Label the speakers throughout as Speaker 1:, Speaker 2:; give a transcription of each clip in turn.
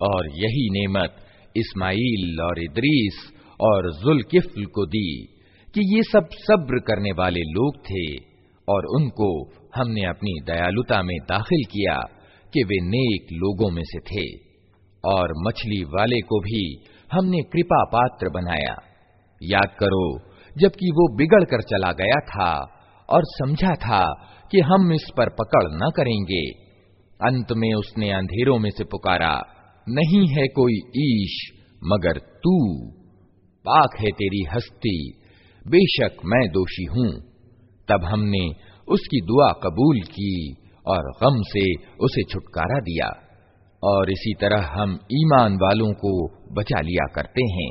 Speaker 1: और यही नेमत इस्माइल और इदरीस और जुल्किफ्ल को दी कि ये सब सब्र करने वाले लोग थे और उनको हमने अपनी दयालुता में दाखिल किया कि वे नेक लोगों में से थे और मछली वाले को भी हमने कृपा पात्र बनाया। याद करो, जबकि वो बिगड़ कर चला गया था और समझा था कि हम इस पर पकड़ न करेंगे। अंत में उसने अंधेरों में से पुकारा, नहीं है कोई ईश, मगर तू। पाक है तेरी हस्ती, बेशक मैं दोषी हूँ। तब हमने उसकी दुआ कबूल की और गम से उसे छुटकारा दिया। और इसी तरह हम ईमान वालों को बचा लिया करते हैं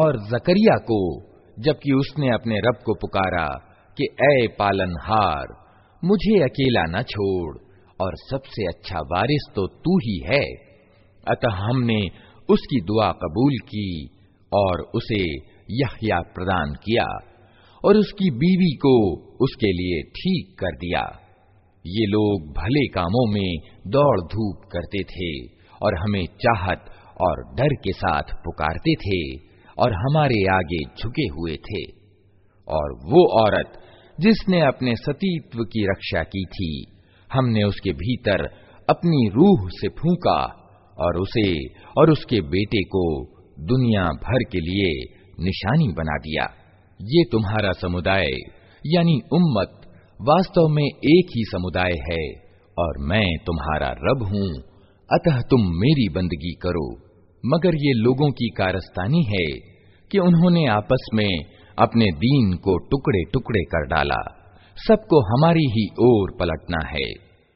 Speaker 1: और जकरिया को जबकि उसने अपने रब को पुकारा कि ए पालनहार मुझे अकेला न छोड़ और सबसे अच्छा वारिस तो तू ही है अतः हमने उसकी दुआ कबूल की और उसे यहया प्रदान किया और उसकी बीवी को उसके लिए ठीक कर दिया। ये लोग भले कामों में दौड़ धूप करते थे और हमें चाहत और डर के साथ पुकारते थे और हमारे आगे झुके हुए थे। और वो औरत जिसने अपने सतीत्व की रक्षा की थी, हमने उसके भीतर अपनी रूह से फूका और उसे और उसके बेटे को दुनिया भर के लिए निशानी बना दिया। ये तुम्हारा समुदाय, यानी उम्मत, वास्तव में एक ही समुदाय है, और मैं तुम्हारा रब हूँ। अतः तुम मेरी बंदगी करो। मगर ये लोगों की कारस्तानी है कि उन्होंने आपस में अपने दीन को टुकड़े टुकड़े कर डाला। सबको हमारी ही ओर पलटना है।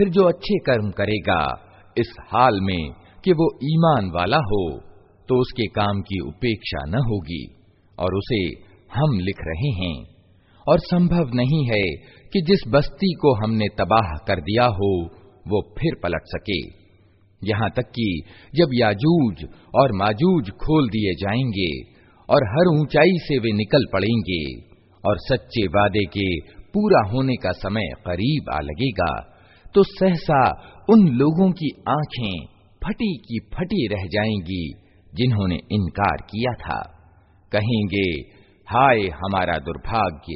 Speaker 1: फिर जो अच्छे कर्म करेगा, इस हाल में कि वो ईमान वाला हो तो उसके काम की उपेक्षा न होगी, और उसे हम लिख रहे हैं। और संभव नहीं है कि जिस बस्ती को हमने तबाह कर दिया हो, वो फिर पलट सके। यहाँ तक कि जब याजूज और माजूज खोल दिए जाएँगे, और हर ऊंचाई से वे निकल पड़ेंगे, और सच्चे वादे के पूरा होने का समय करीब आ लगेगा तो सहसा उन लोगों की आँखें फटी की फटी रह जाएँगी, जिन्होंने इनकार किया था। कहेंगे, हाय हमारा दुर्भाग्य,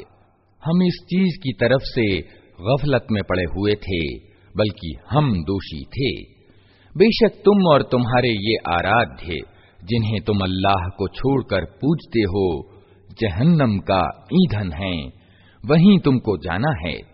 Speaker 1: हम इस चीज़ की तरफ़ से गफलत में पड़े हुए थे, बल्कि हम दोषी थे। बेशक तुम और तुम्हारे ये आराध्य, जिन्हें तुम अल्लाह को छोड़कर पूजते हो, जहन्नम का ईंधन है, वहीं तुमको जाना है।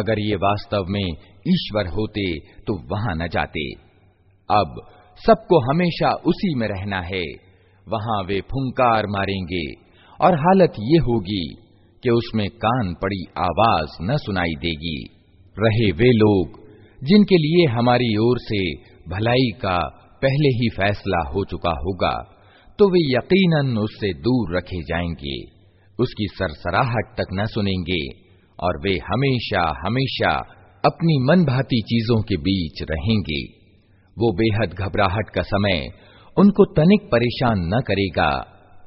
Speaker 1: अगर ये वास्तव में ईश्वर होते तो वहां न जाते अब सबको हमेशा उसी में रहना है। वहाँ वे फुंकार मारेंगे और हालत ये होगी कि उसमें कान पड़ी आवाज़ न सुनाई देगी। रहे वे लोग, जिनके लिए हमारी ओर से भलाई का पहले ही फैसला हो चुका होगा तो वे यकीनन उससे दूर रखे जाएँगे। उसकी सरसराहट तक न सुनेंगे और वे हमेशा हमेशा अपनी मन भाती चीज़ों के बीच रहेंगे। वो बेहद घबराहट का समय उनको तनिक परेशान न करेगा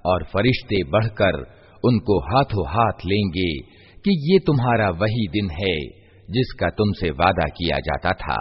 Speaker 1: और फरिश्ते बढ़कर उनको हाथों हाथ लेंगे कि ये तुम्हारा वही दिन है जिसका तुमसे वादा किया जाता था।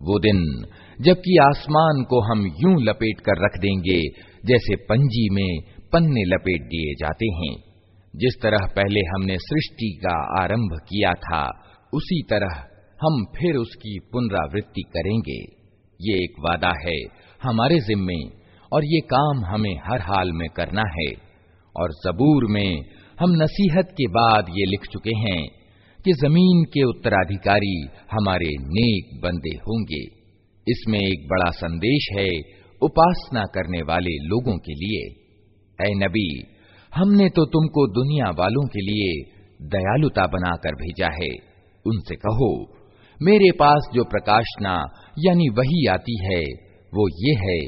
Speaker 1: वो दिन जबकि आसमान को हम यूं लपेट कर रख देंगे जैसे पंजी में पन्ने लपेट दिए जाते हैं जिस तरह पहले हमने सृष्टि का आरंभ किया था उसी तरह हम फिर उसकी पुनरावृत्ति करेंगे। ये एक वादा है हमारे जिम्मे, और ये काम हमें हर हाल में करना है। और जबूर में हम नसीहत के बाद ये लिख चुके हैं कि ज़मीन के उत्तराधिकारी हमारे नेक बंदे होंगे। इसमें एक बड़ा संदेश है उपासना करने वाले लोगों के लिए। ऐ नबी, हमने तो तुमको दुनिया वालों के लिए दयालुता बनाकर भेजा है। उनसे कहो मेरे पास जो प्रकाशना, यानी वही आती है, वो ये है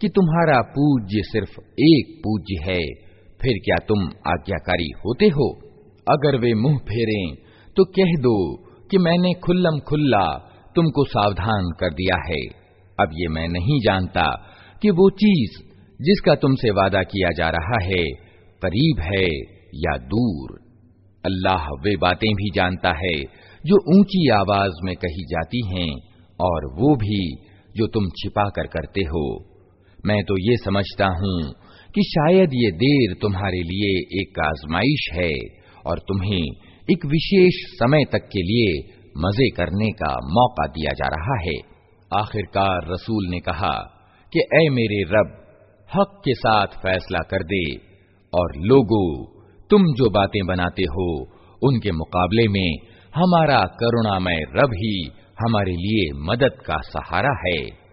Speaker 1: कि तुम्हारा पूज्य सिर्फ़ एक पूज्य है। फिर क्या तुम आज्ञाकारी होते हो? अगर वे मुँह फेरें तो कह दो कि मैंने खुल्लम खुल्ला तुमको सावधान कर दिया है। अब ये मैं नहीं जानता कि वो चीज़ जिसका तुमसे वादा किया जा रहा है, करीब है या दूर। अल्लाह वे बातें भी जानता है जो ऊँची आवाज़ में कही जाती हैं और वो भी जो तुम छिपा कर करते हो। मैं तो ये समझता हूँ कि शायद ये देर तुम्हारे लिए एक आजमाइश है और तुम्हें एक विशेष समय तक के लिए मज़े करने का मौका दिया जा रहा है। आखिरकार रसूल ने कहा कि ए मेरे रब, हक के साथ फैसला कर दे और लोगो, तुम जो बातें बनाते हो, उनके मुकाबले में हमारा करुणामय रब ही हमारे लिए मदद का सहारा है।